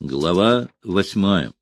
Глава восьмая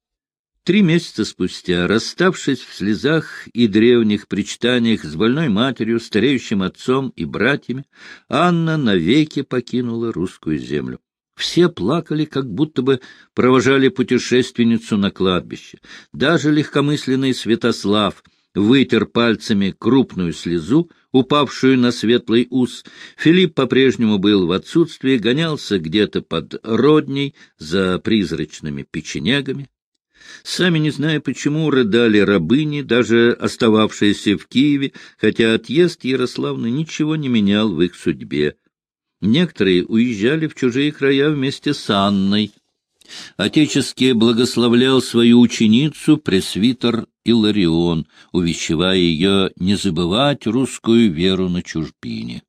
Три месяца спустя, расставшись в слезах и древних причитаниях с больной матерью, стареющим отцом и братьями, Анна навеки покинула русскую землю. Все плакали, как будто бы провожали путешественницу на кладбище. Даже легкомысленный Святослав вытер пальцами крупную слезу, упавшую на светлый ус. Филипп по-прежнему был в отсутствии, гонялся где-то под родней за призрачными печенегами. Сами не зная почему, рыдали рабыни, даже остававшиеся в Киеве, хотя отъезд Ярославны ничего не менял в их судьбе. Некоторые уезжали в чужие края вместе с Анной. Отечески благословлял свою ученицу пресвитер Иларион, увещевая ее не забывать русскую веру на чужбине.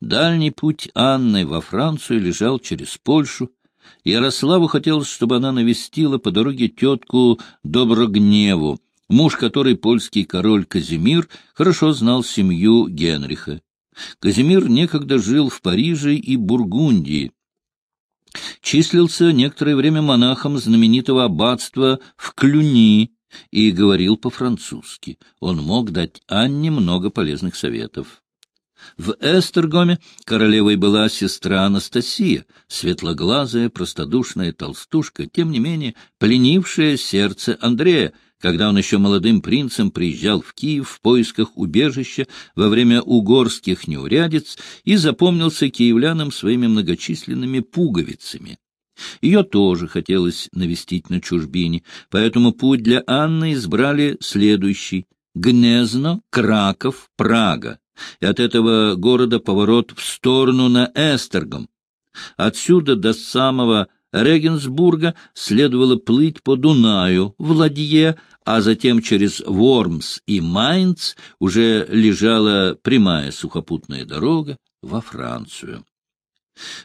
Дальний путь Анны во Францию лежал через Польшу. Ярославу хотелось, чтобы она навестила по дороге тетку Доброгневу, муж которой польский король Казимир хорошо знал семью Генриха. Казимир некогда жил в Париже и Бургундии, числился некоторое время монахом знаменитого аббатства в Клюни и говорил по-французски. Он мог дать Анне много полезных советов. В Эстергоме королевой была сестра Анастасия, светлоглазая, простодушная толстушка, тем не менее пленившая сердце Андрея, когда он еще молодым принцем приезжал в Киев в поисках убежища во время угорских неурядиц и запомнился киевлянам своими многочисленными пуговицами. Ее тоже хотелось навестить на чужбине, поэтому путь для Анны избрали следующий — Гнезно, Краков, Прага, и от этого города поворот в сторону на Эстергом. Отсюда до самого Регенсбурга следовало плыть по Дунаю в ладье, а затем через Вормс и Майнц уже лежала прямая сухопутная дорога во Францию.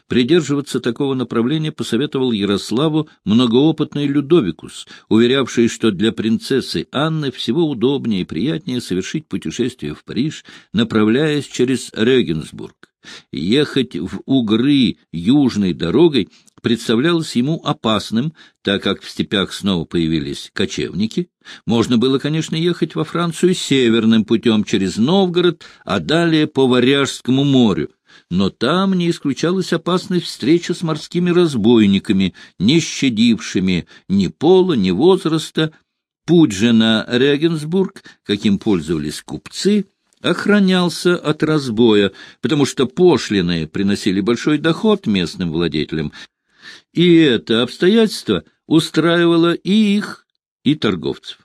Придерживаться такого направления посоветовал Ярославу многоопытный Людовикус, уверявший, что для принцессы Анны всего удобнее и приятнее совершить путешествие в Париж, направляясь через Регенсбург. Ехать в Угры южной дорогой представлялось ему опасным, так как в степях снова появились кочевники. Можно было, конечно, ехать во Францию северным путем через Новгород, а далее по Варяжскому морю, но там не исключалась опасность встречи с морскими разбойниками, не щадившими ни пола, ни возраста. Путь же на Регенсбург, каким пользовались купцы, охранялся от разбоя, потому что пошлины приносили большой доход местным владетелям, и это обстоятельство устраивало и их, и торговцев.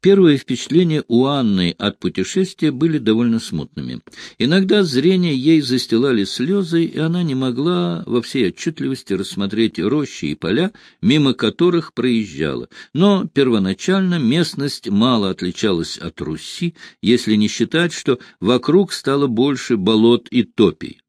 Первые впечатления у Анны от путешествия были довольно смутными. Иногда зрение ей застилали слезы, и она не могла во всей отчетливости рассмотреть рощи и поля, мимо которых проезжала. Но первоначально местность мало отличалась от Руси, если не считать, что вокруг стало больше болот и топий.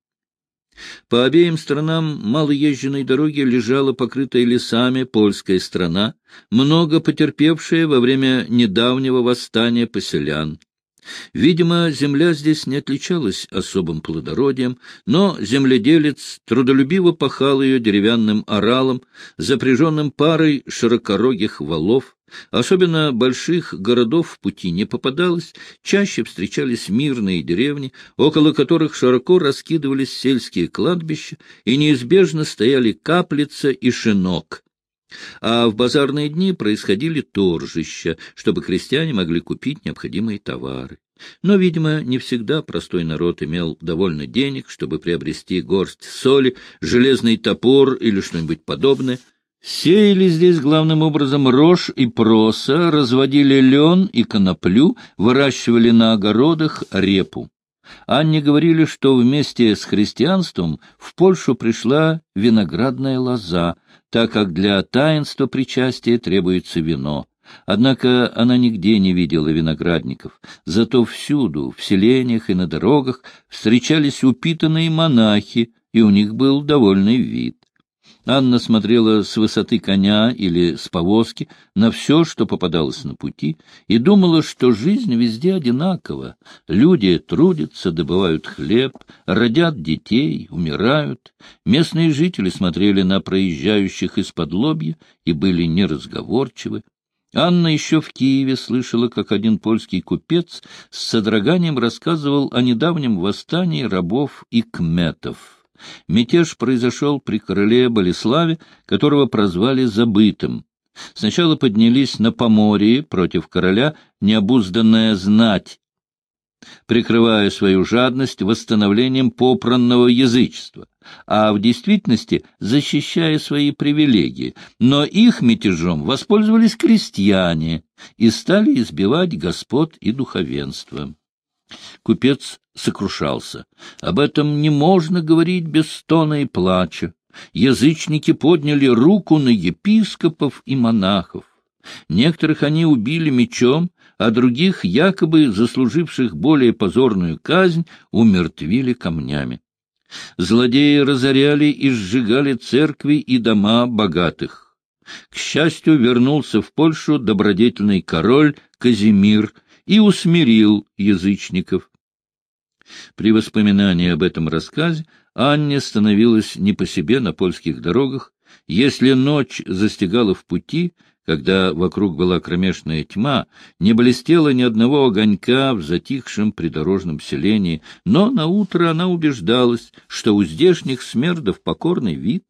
По обеим сторонам малоезженной дороги лежала покрытая лесами польская страна, много потерпевшая во время недавнего восстания поселян. Видимо, земля здесь не отличалась особым плодородием, но земледелец трудолюбиво пахал ее деревянным оралом, запряженным парой широкорогих валов. Особенно больших городов в пути не попадалось, чаще встречались мирные деревни, около которых широко раскидывались сельские кладбища, и неизбежно стояли каплица и шинок, а в базарные дни происходили торжища, чтобы крестьяне могли купить необходимые товары. Но, видимо, не всегда простой народ имел довольно денег, чтобы приобрести горсть соли, железный топор или что-нибудь подобное. Сеяли здесь главным образом рожь и проса, разводили лен и коноплю, выращивали на огородах репу. Анне говорили, что вместе с христианством в Польшу пришла виноградная лоза — так как для таинства причастия требуется вино. Однако она нигде не видела виноградников, зато всюду, в селениях и на дорогах, встречались упитанные монахи, и у них был довольный вид. Анна смотрела с высоты коня или с повозки на все, что попадалось на пути, и думала, что жизнь везде одинакова. Люди трудятся, добывают хлеб, родят детей, умирают. Местные жители смотрели на проезжающих из-под лобья и были неразговорчивы. Анна еще в Киеве слышала, как один польский купец с содроганием рассказывал о недавнем восстании рабов и кметов. Мятеж произошел при короле Болеславе, которого прозвали Забытым. Сначала поднялись на Поморье против короля необузданная знать, прикрывая свою жадность восстановлением попранного язычества, а в действительности защищая свои привилегии. Но их мятежом воспользовались крестьяне и стали избивать господ и духовенство. Купец сокрушался. Об этом не можно говорить без стона и плача. Язычники подняли руку на епископов и монахов. Некоторых они убили мечом, а других, якобы заслуживших более позорную казнь, умертвили камнями. Злодеи разоряли и сжигали церкви и дома богатых. К счастью, вернулся в Польшу добродетельный король Казимир и усмирил язычников. При воспоминании об этом рассказе Анне становилось не по себе на польских дорогах. Если ночь застигала в пути, когда вокруг была кромешная тьма, не блестело ни одного огонька в затихшем придорожном селении, но на утро она убеждалась, что у здешних смердов покорный вид,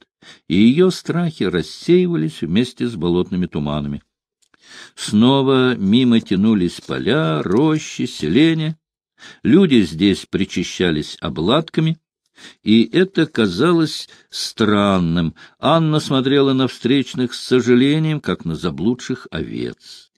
и ее страхи рассеивались вместе с болотными туманами. Снова мимо тянулись поля, рощи, селения. Люди здесь причащались обладками, и это казалось странным. Анна смотрела на встречных с сожалением, как на заблудших овец.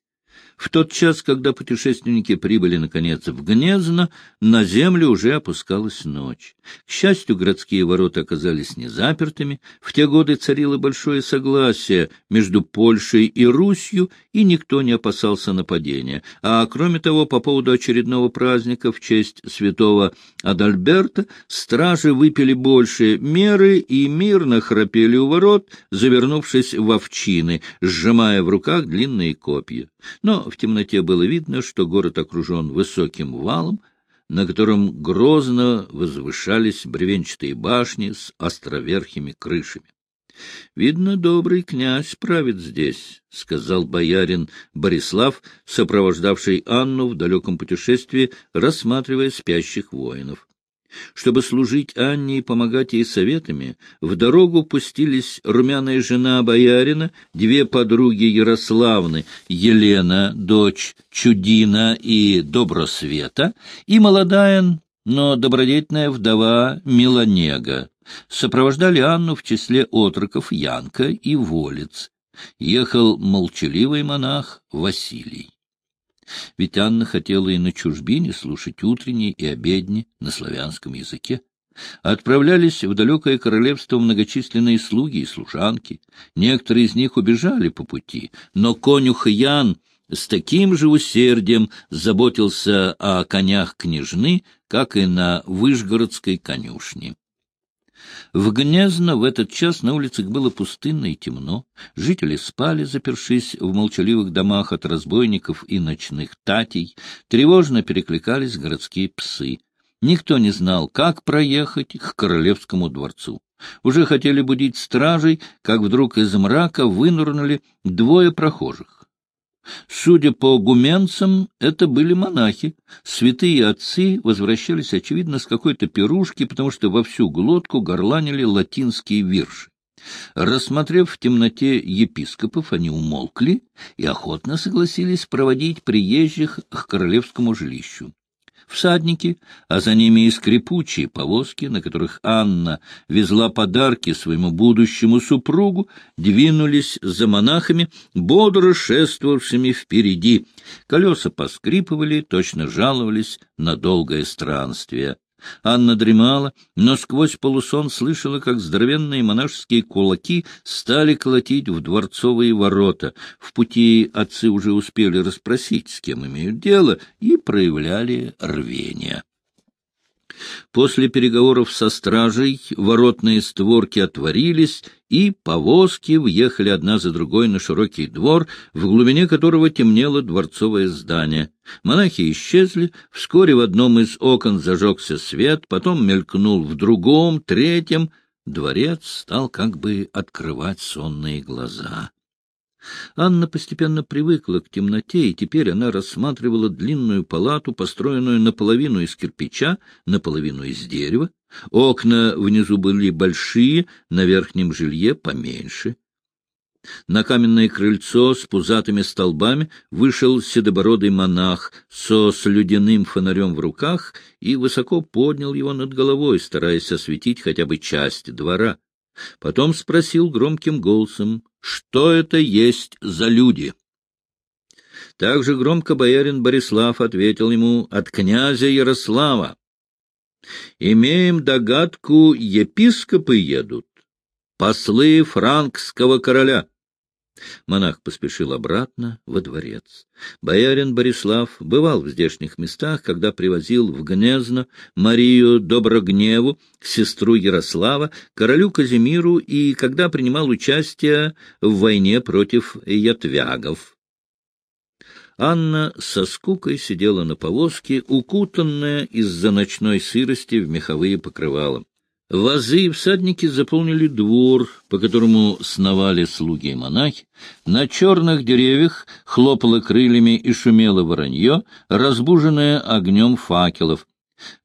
В тот час, когда путешественники прибыли, наконец, в Гнезно, на землю уже опускалась ночь. К счастью, городские ворота оказались не запертыми. В те годы царило большое согласие между Польшей и Русью, и никто не опасался нападения. А кроме того, по поводу очередного праздника в честь святого Адальберта стражи выпили больше меры и мирно храпели у ворот, завернувшись в овчины, сжимая в руках длинные копья. Но в темноте было видно, что город окружен высоким валом, на котором грозно возвышались бревенчатые башни с островерхими крышами. — Видно, добрый князь правит здесь, — сказал боярин Борислав, сопровождавший Анну в далеком путешествии, рассматривая спящих воинов. Чтобы служить Анне и помогать ей советами, в дорогу пустились румяная жена боярина, две подруги Ярославны, Елена, дочь Чудина и Добросвета, и молодая, но добродетельная вдова Милонега. Сопровождали Анну в числе отроков Янка и Волец. Ехал молчаливый монах Василий. Ведь Анна хотела и на чужбине слушать утренние и обедни на славянском языке. Отправлялись в далекое королевство многочисленные слуги и служанки. Некоторые из них убежали по пути, но конюх Ян с таким же усердием заботился о конях княжны, как и на Выжгородской конюшне. В Гнезно в этот час на улицах было пустынно и темно. Жители спали, запершись в молчаливых домах от разбойников и ночных татей. Тревожно перекликались городские псы. Никто не знал, как проехать к королевскому дворцу. Уже хотели будить стражей, как вдруг из мрака вынурнули двое прохожих. Судя по гуменцам, это были монахи. Святые отцы возвращались, очевидно, с какой-то пирушки, потому что во всю глотку горланили латинские вирши. Рассмотрев в темноте епископов, они умолкли и охотно согласились проводить приезжих к королевскому жилищу всадники, а за ними и скрипучие повозки, на которых Анна везла подарки своему будущему супругу, двинулись за монахами, бодро шествовавшими впереди. Колеса поскрипывали, точно жаловались на долгое странствие. Анна дремала, но сквозь полусон слышала, как здоровенные монашеские кулаки стали колотить в дворцовые ворота. В пути отцы уже успели расспросить, с кем имеют дело, и проявляли рвение. После переговоров со стражей воротные створки отворились, и повозки въехали одна за другой на широкий двор, в глубине которого темнело дворцовое здание. Монахи исчезли, вскоре в одном из окон зажегся свет, потом мелькнул в другом, третьем. Дворец стал как бы открывать сонные глаза. Анна постепенно привыкла к темноте, и теперь она рассматривала длинную палату, построенную наполовину из кирпича, наполовину из дерева. Окна внизу были большие, на верхнем жилье поменьше. На каменное крыльцо с пузатыми столбами вышел седобородый монах со слюдяным фонарем в руках и высоко поднял его над головой, стараясь осветить хотя бы часть двора. Потом спросил громким голосом, что это есть за люди. Также громко боярин Борислав ответил ему от князя Ярослава. «Имеем догадку, епископы едут, послы франкского короля». Монах поспешил обратно во дворец. Боярин Борислав бывал в здешних местах, когда привозил в Гнезно Марию Доброгневу, сестру Ярослава, королю Казимиру и когда принимал участие в войне против ятвягов. Анна со скукой сидела на повозке, укутанная из-за ночной сырости в меховые покрывала. Вазы и всадники заполнили двор, по которому сновали слуги и монахи. На черных деревьях хлопало крыльями и шумело воронье, разбуженное огнем факелов.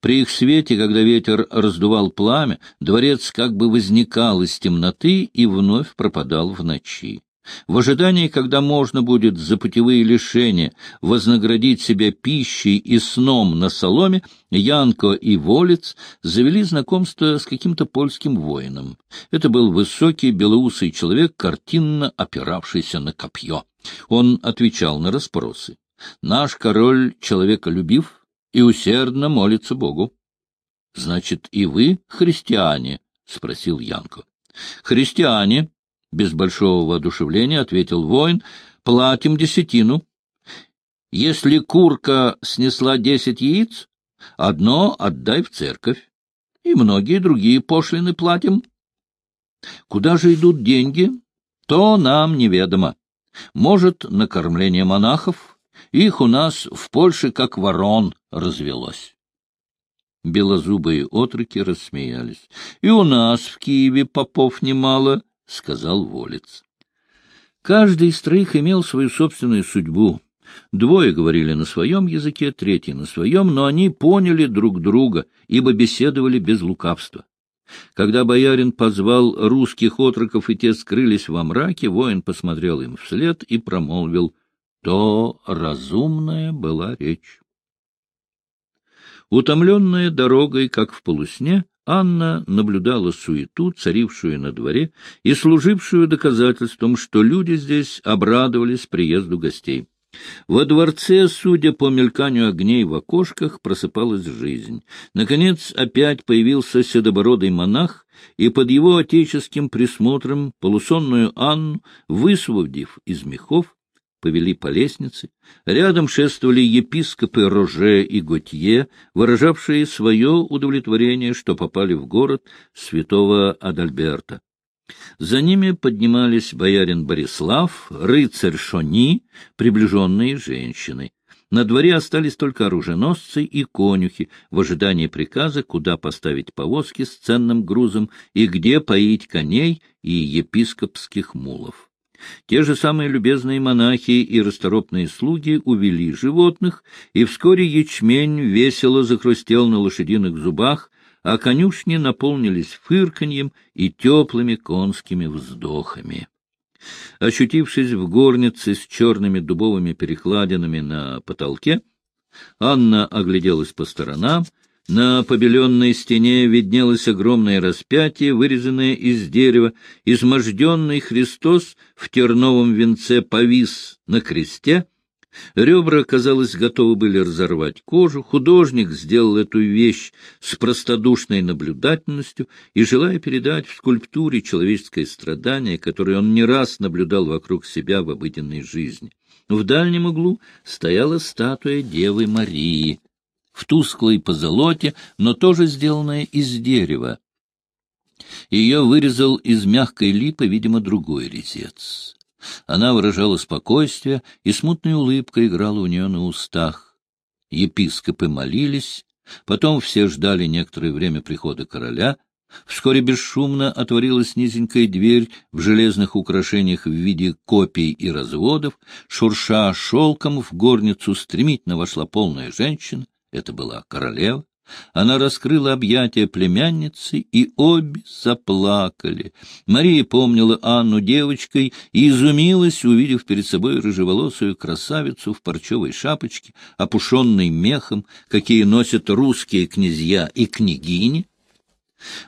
При их свете, когда ветер раздувал пламя, дворец как бы возникал из темноты и вновь пропадал в ночи. В ожидании, когда можно будет за путевые лишения вознаградить себя пищей и сном на соломе, Янко и Волец завели знакомство с каким-то польским воином. Это был высокий белоусый человек, картинно опиравшийся на копье. Он отвечал на расспросы. «Наш король человеколюбив и усердно молится Богу». «Значит, и вы христиане?» — спросил Янко. «Христиане», без большого воодушевления ответил воин, — платим десятину. Если курка снесла десять яиц, одно отдай в церковь, и многие другие пошлины платим. Куда же идут деньги, то нам неведомо. Может, на кормление монахов, их у нас в Польше как ворон развелось. Белозубые отроки рассмеялись. И у нас в Киеве попов немало, — сказал Волец. Каждый из троих имел свою собственную судьбу. Двое говорили на своем языке, третий — на своем, но они поняли друг друга, ибо беседовали без лукавства. Когда боярин позвал русских отроков, и те скрылись во мраке, воин посмотрел им вслед и промолвил, то разумная была речь. Утомленная дорогой, как в полусне, Анна наблюдала суету, царившую на дворе, и служившую доказательством, что люди здесь обрадовались приезду гостей. Во дворце, судя по мельканию огней в окошках, просыпалась жизнь. Наконец опять появился седобородый монах, и под его отеческим присмотром полусонную Анну, высвободив из мехов, повели по лестнице. Рядом шествовали епископы Роже и Готье, выражавшие свое удовлетворение, что попали в город святого Адальберта. За ними поднимались боярин Борислав, рыцарь Шони, приближенные женщины. На дворе остались только оруженосцы и конюхи в ожидании приказа, куда поставить повозки с ценным грузом и где поить коней и епископских мулов. Те же самые любезные монахи и расторопные слуги увели животных, и вскоре ячмень весело захрустел на лошадиных зубах, а конюшни наполнились фырканьем и теплыми конскими вздохами. Очутившись в горнице с черными дубовыми перекладинами на потолке, Анна огляделась по сторонам на побеленной стене виднелось огромное распятие, вырезанное из дерева. Изможденный Христос в терновом венце повис на кресте. Ребра, казалось, готовы были разорвать кожу. Художник сделал эту вещь с простодушной наблюдательностью и, желая передать в скульптуре человеческое страдание, которое он не раз наблюдал вокруг себя в обыденной жизни. В дальнем углу стояла статуя Девы Марии. В тусклой позолоте, но тоже сделанная из дерева. Ее вырезал из мягкой липы, видимо, другой резец. Она выражала спокойствие, и смутная улыбка играла у нее на устах. Епископы молились, потом все ждали некоторое время прихода короля. Вскоре бесшумно отворилась низенькая дверь в железных украшениях в виде копий и разводов. Шурша шелком в горницу стремительно вошла полная женщина. Это была королева. Она раскрыла объятия племянницы, и обе заплакали. Мария помнила Анну девочкой и изумилась, увидев перед собой рыжеволосую красавицу в парчевой шапочке, опушенной мехом, какие носят русские князья и княгини.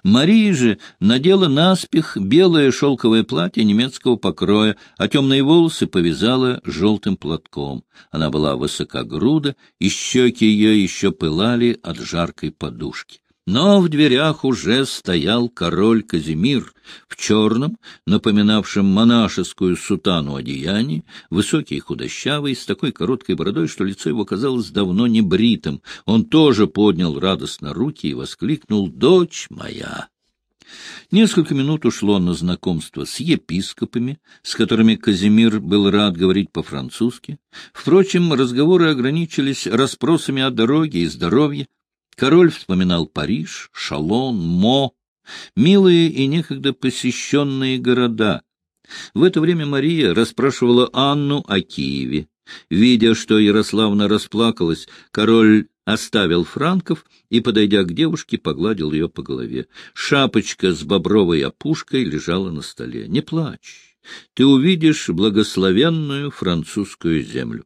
Мария же надела наспех белое шелковое платье немецкого покроя, а темные волосы повязала желтым платком. Она была высокогруда, и щеки ее еще пылали от жаркой подушки. Но в дверях уже стоял король Казимир в черном, напоминавшем монашескую сутану одеянии, высокий и худощавый, с такой короткой бородой, что лицо его казалось давно не бритым. Он тоже поднял радостно руки и воскликнул «Дочь моя!». Несколько минут ушло на знакомство с епископами, с которыми Казимир был рад говорить по-французски. Впрочем, разговоры ограничились расспросами о дороге и здоровье. Король вспоминал Париж, Шалон, Мо, милые и некогда посещенные города. В это время Мария расспрашивала Анну о Киеве. Видя, что Ярославна расплакалась, король оставил франков и, подойдя к девушке, погладил ее по голове. Шапочка с бобровой опушкой лежала на столе. — Не плачь, ты увидишь благословенную французскую землю.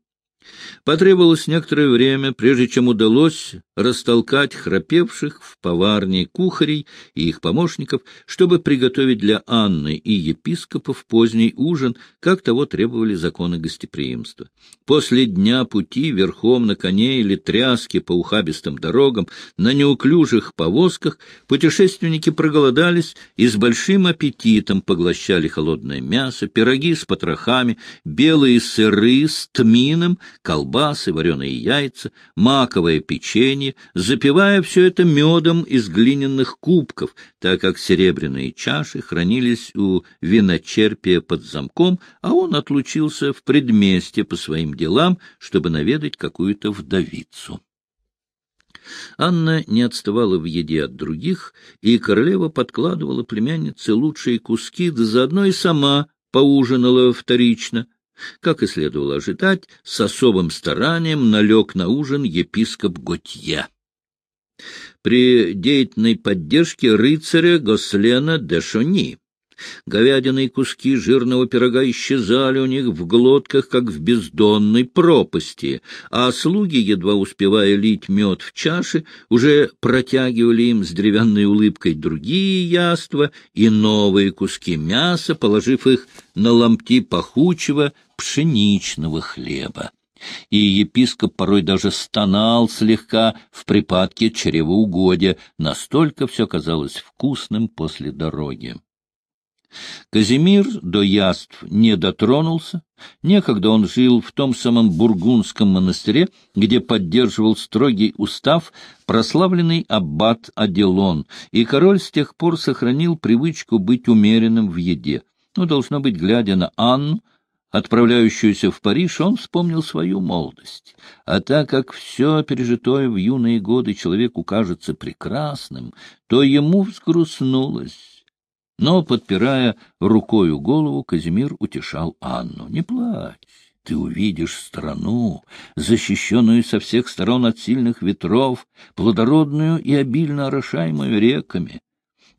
Потребовалось некоторое время, прежде чем удалось растолкать храпевших в поварне кухарей и их помощников, чтобы приготовить для Анны и епископов поздний ужин, как того требовали законы гостеприимства. После дня пути верхом на коне или тряске по ухабистым дорогам, на неуклюжих повозках, путешественники проголодались и с большим аппетитом поглощали холодное мясо, пироги с потрохами, белые сыры с тмином, колбасы, вареные яйца, маковое печенье, запивая все это медом из глиняных кубков, так как серебряные чаши хранились у виночерпия под замком, а он отлучился в предместье по своим делам, чтобы наведать какую-то вдовицу. Анна не отставала в еде от других, и королева подкладывала племяннице лучшие куски, да заодно и сама поужинала вторично — как и следовало ожидать, с особым старанием налег на ужин епископ Готье. При деятельной поддержке рыцаря Гослена де Шони Говядины и куски жирного пирога исчезали у них в глотках, как в бездонной пропасти, а слуги, едва успевая лить мед в чаши, уже протягивали им с деревянной улыбкой другие яства и новые куски мяса, положив их на ломти пахучего пшеничного хлеба. И епископ порой даже стонал слегка в припадке чревоугодия, настолько все казалось вкусным после дороги. Казимир до яств не дотронулся. Некогда он жил в том самом бургундском монастыре, где поддерживал строгий устав прославленный аббат Аделон, и король с тех пор сохранил привычку быть умеренным в еде. Но, должно быть, глядя на Анну, отправляющуюся в Париж, он вспомнил свою молодость. А так как все пережитое в юные годы человеку кажется прекрасным, то ему взгрустнулось но, подпирая рукою голову, Казимир утешал Анну. — Не плачь, ты увидишь страну, защищенную со всех сторон от сильных ветров, плодородную и обильно орошаемую реками.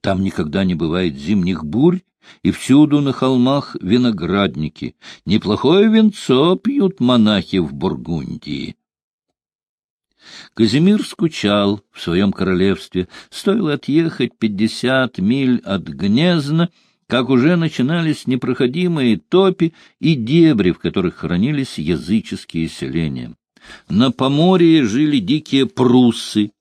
Там никогда не бывает зимних бурь, и всюду на холмах виноградники. Неплохое венцо пьют монахи в Бургундии. Казимир скучал в своем королевстве. Стоило отъехать пятьдесят миль от Гнезна, как уже начинались непроходимые топи и дебри, в которых хранились языческие селения. На Поморье жили дикие пруссы.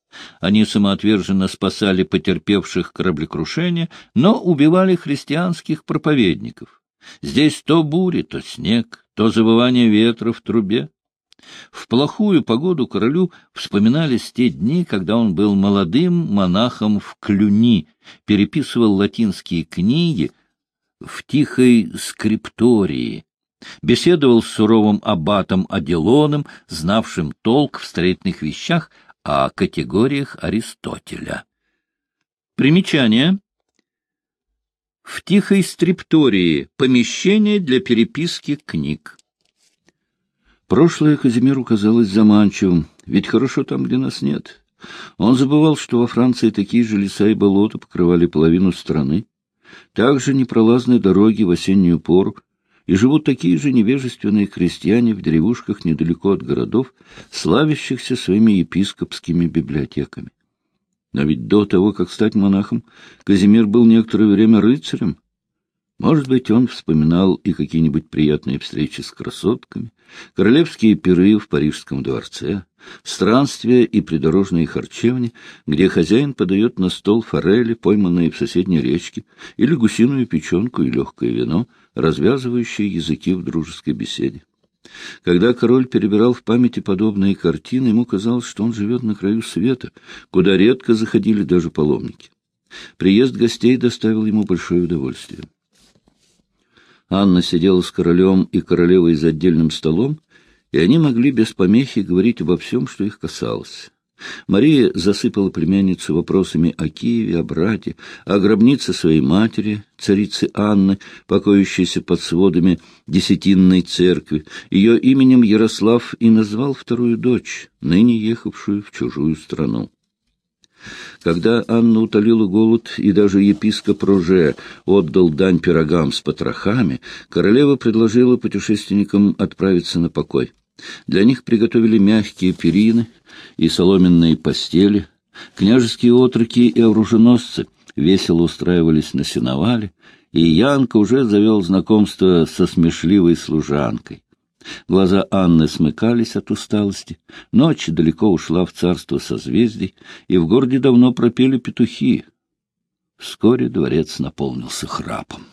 Они самоотверженно спасали потерпевших кораблекрушение, но убивали христианских проповедников. Здесь то бури, то снег, то забывание ветра в трубе. В плохую погоду королю вспоминались те дни, когда он был молодым монахом в Клюни, переписывал латинские книги в тихой скриптории, беседовал с суровым аббатом Аделоном, знавшим толк в строительных вещах, о категориях Аристотеля. Примечание. В тихой скриптории помещение для переписки книг. Прошлое Казимиру казалось заманчивым, ведь хорошо там, где нас нет. Он забывал, что во Франции такие же леса и болота покрывали половину страны. Также непролазные дороги в осеннюю пору, и живут такие же невежественные крестьяне в деревушках недалеко от городов, славящихся своими епископскими библиотеками. Но ведь до того, как стать монахом, Казимир был некоторое время рыцарем, может быть, он вспоминал и какие-нибудь приятные встречи с красотками, королевские пиры в Парижском дворце, странствия и придорожные харчевни, где хозяин подает на стол форели, пойманные в соседней речке, или гусиную печенку и легкое вино, развязывающие языки в дружеской беседе. Когда король перебирал в памяти подобные картины, ему казалось, что он живет на краю света, куда редко заходили даже паломники. Приезд гостей доставил ему большое удовольствие. Анна сидела с королем и королевой за отдельным столом, и они могли без помехи говорить обо всем, что их касалось. Мария засыпала племянницу вопросами о Киеве, о брате, о гробнице своей матери, царицы Анны, покоящейся под сводами Десятинной церкви. Ее именем Ярослав и назвал вторую дочь, ныне ехавшую в чужую страну. Когда Анна утолила голод, и даже епископ Роже отдал дань пирогам с потрохами, королева предложила путешественникам отправиться на покой. Для них приготовили мягкие перины и соломенные постели. Княжеские отроки и оруженосцы весело устраивались на сеновале, и Янка уже завел знакомство со смешливой служанкой. Глаза Анны смыкались от усталости. Ночь далеко ушла в царство созвездий, и в городе давно пропели петухи. Вскоре дворец наполнился храпом.